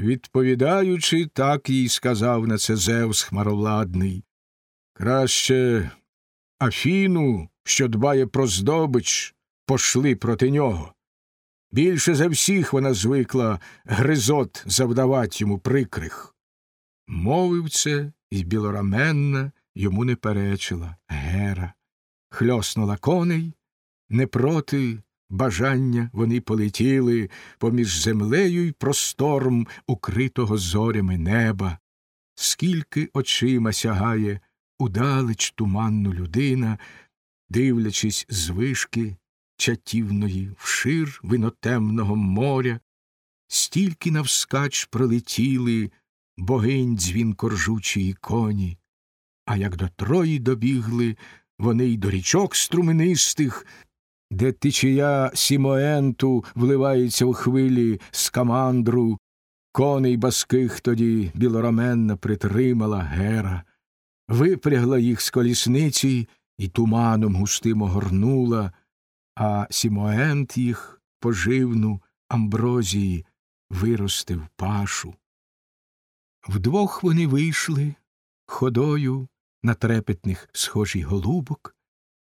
Відповідаючи, так їй сказав на це Зевс хмаровладний. Краще Афіну, що дбає про здобич, пошли проти нього. Більше за всіх вона звикла гризот завдавати йому прикрих. Мовив це, і білораменна йому не перечила Гера. Хльоснула коней, не проти бажання вони полетіли поміж землею й простором укритого зорями неба. Скільки очима сягає удалеч туманну людина, дивлячись з вишки чатівної вшир винотемного моря, стільки навскач пролетіли богинь дзвін коржучої коні, а як до Трої добігли вони й до річок струменистих, де течія Сімоенту вливається у хвилі з камандру, коней баских тоді білораменна притримала гера, випрягла їх з колісниці і туманом густим огорнула, а Сімоент їх поживну амброзії виростив пашу. Вдвох вони вийшли ходою на трепетних схожий голубок,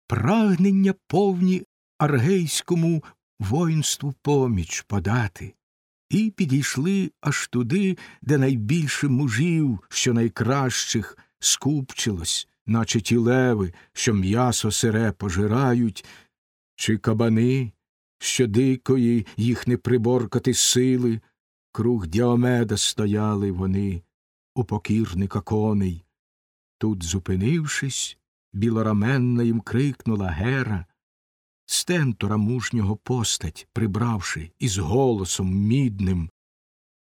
прагнення повні аргейському воїнству поміч подати, і підійшли аж туди, де найбільше мужів, що найкращих, скупчилось, наче ті леви, що м'ясо сире пожирають, чи кабани, що дикої їх не приборкати сили, круг діомеда стояли вони у покірника коней. Тут, зупинившись, білораменна їм крикнула Гера, стентора мужнього постать, прибравши із голосом мідним.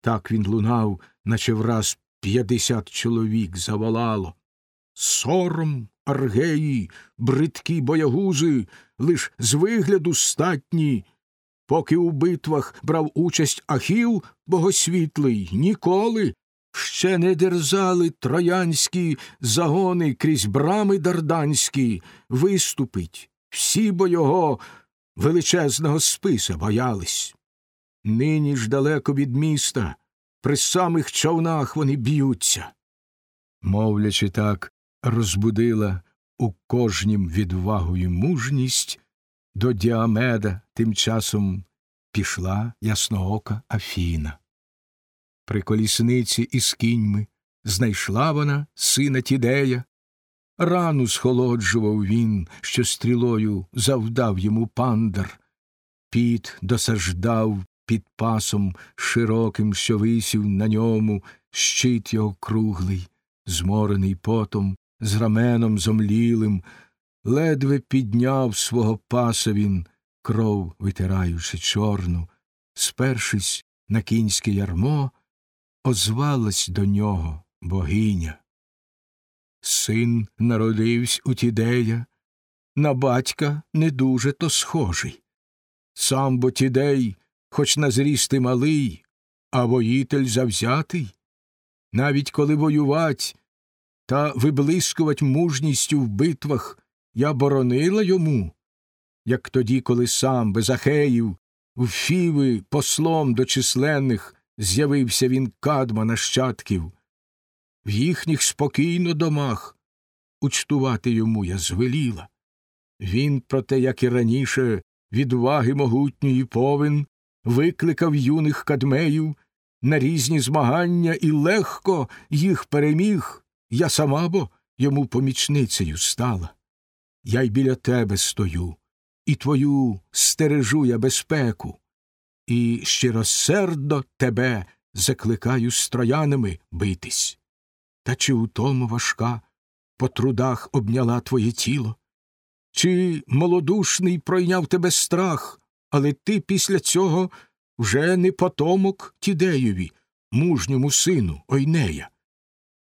Так він лунав, наче враз п'ятдесят чоловік заволало. Сором, аргеї, бридкі боягузи, лиш з вигляду статні. Поки у битвах брав участь Ахіл богосвітлий, ніколи ще не дерзали троянські загони крізь брами дарданські, виступить, всі бо його величезного списа боялись. Нині ж далеко від міста, при самих човнах вони б'ються. Мовлячи так, розбудила у кожнім відвагу й мужність, до Діамеда тим часом пішла ясноока Афіна. При колісниці із кіньми знайшла вона сина Тідея, рану схолоджував він, що стрілою завдав йому пандар, піт досаждав під пасом широким, що висів на ньому, щит його круглий, зморений потом, з раменом зомлілим, ледве підняв свого паса він, кров витираючи чорну, спершись на кінське ярмо, озвалась до нього богиня. Син народився у Тідея, на батька не дуже то схожий. Сам бо Тідей, хоч на зріст і малий, а воїтель завзятий. Навіть коли воювать та виблискувать мужністю в битвах я боронила йому, як тоді, коли сам без ахеїв, в фіви послом до численних з'явився він кадма нащадків, в їхніх спокійно домах учтувати йому я звеліла. Він, проте, як і раніше, відваги могутньої повен, викликав юних кадмеїв на різні змагання і легко їх переміг, я сама бо йому помічницею стала. Я й біля тебе стою, і твою стережу я безпеку, і щиросердо тебе закликаю з троянами битись. Та чи утома важка по трудах обняла твоє тіло? Чи молодушний пройняв тебе страх, але ти після цього вже не потомок Тідеєві, мужньому сину Ойнея?